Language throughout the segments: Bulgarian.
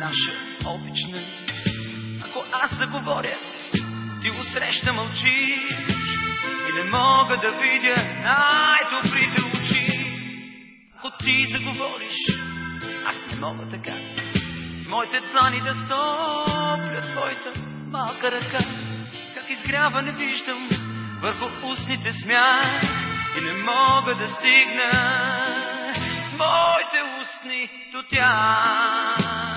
наша обична. Ако аз заговоря, ти го среща мълчиш и не мога да видя най-добрите очи. Ако ти заговориш, аз не мога така. С моите длани да стопля твоята малка ръка. Как изгрява не виждам върху устните смях и не мога да стигна моите устни до тях.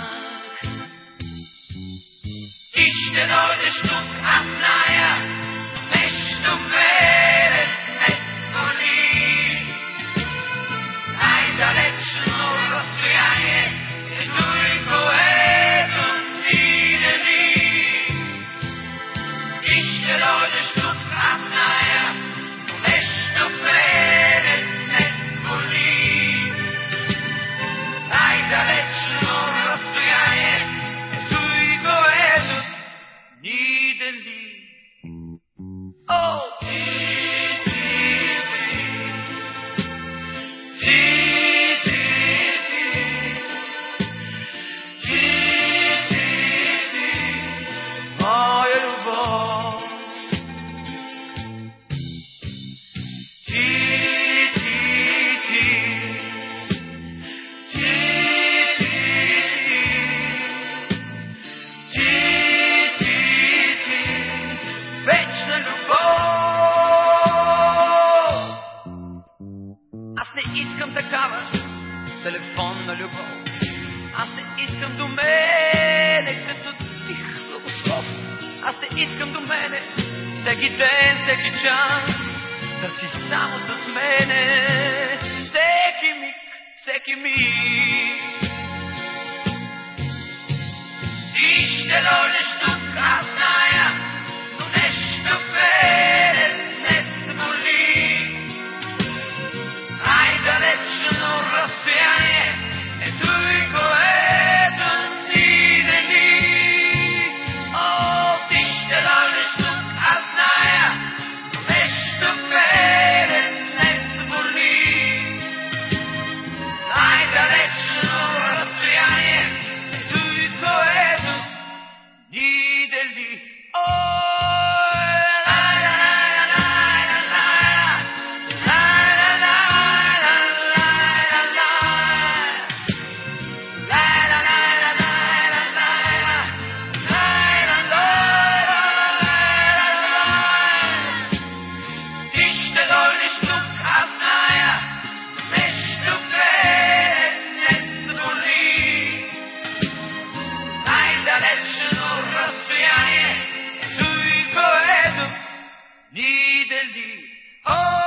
Такава телефонна любов. Аз не искам до мене като тих благослов. Аз не искам до мене всеки ден, всеки час. Да си само с мене всеки миг, всеки миг. Ти needle, oh.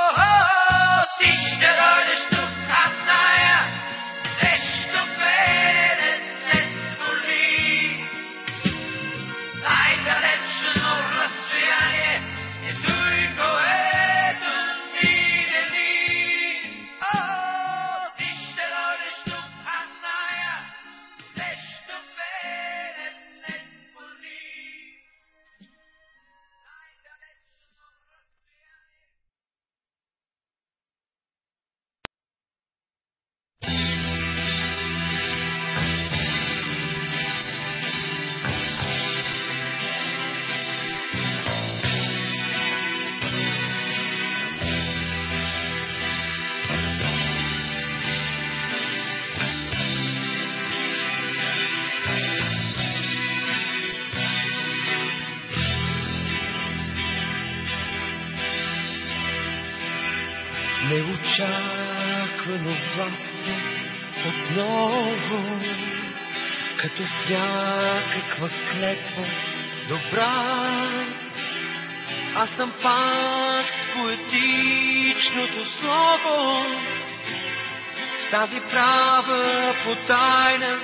Неочаквано власти отново, като в някаква клетва добра. Аз съм пак с поетичното слово, тази права потайна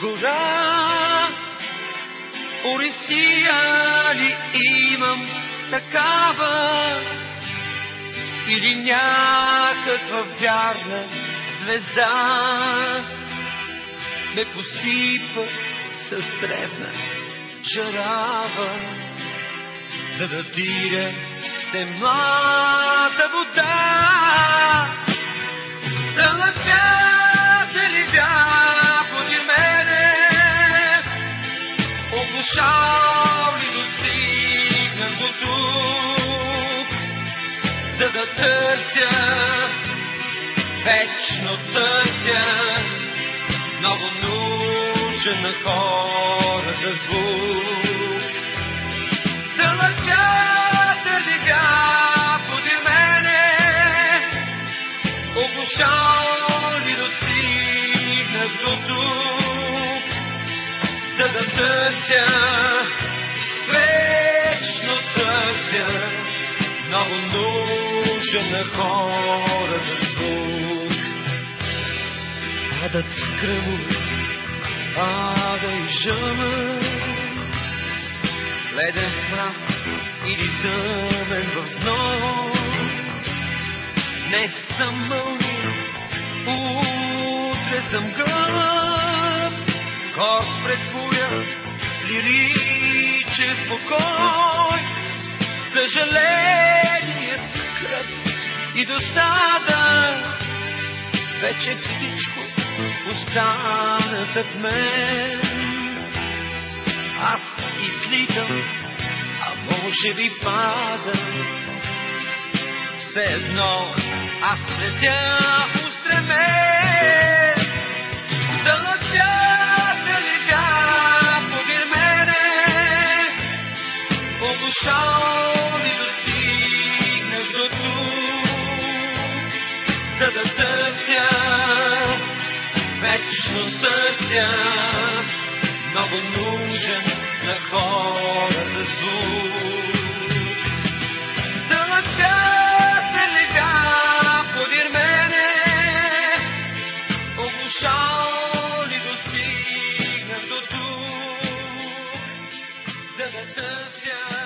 гора. Орисия ли имам такава? Или някаква вярна звезда ме посипа с древна жарава, за да дира с темната вода. Да напяше ли бя подир мене, Оглушал ли достигнах до тук, за да търся, вечно търся, много нужен на хората звук. Дълъг вятър лега подир мене, оглушал ли достигнах до тук, за да търся, вечно търся, много на хората звук. Падат скръмове, пада и жъмът, леден мрак или тъмен в зной. Днес съм мълни, утре съм гълъб, кор пред буря, лиричен покой, съжаление, и досада, вече всичко остана зад мен. Аз излитам, а може би падам, все едно аз летя устремен. Дълъг вятър лега подир мене, оглушал вечно търся, много нужен на хората звук. Дълъг вятър лега подир мене, оглушал до тук, за да търся